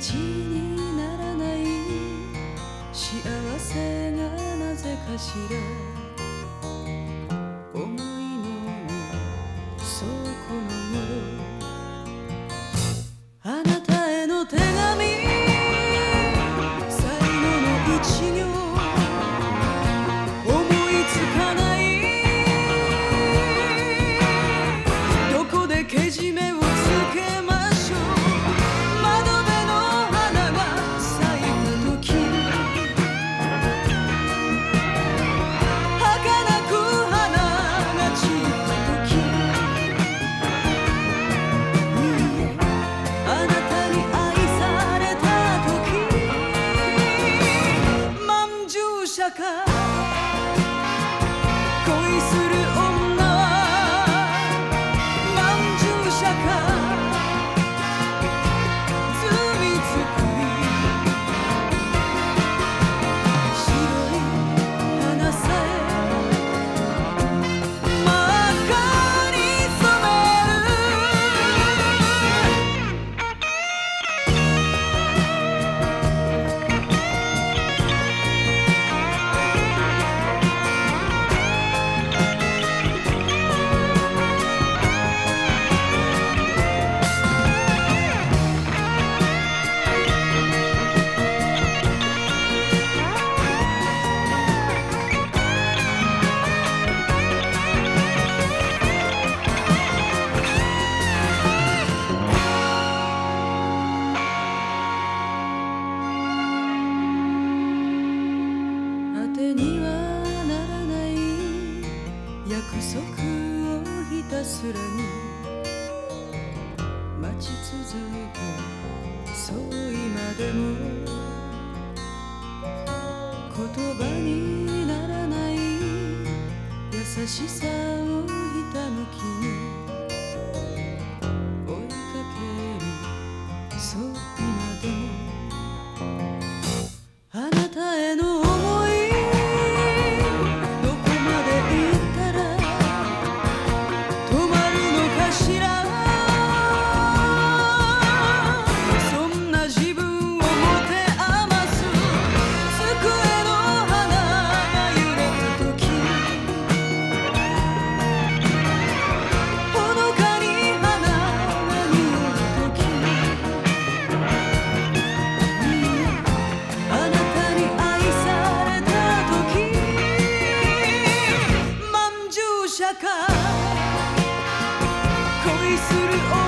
ちにならない。幸せがなぜかしら。にはならない約束をひたすらに待ち続けそう今でも言葉にならない優しさする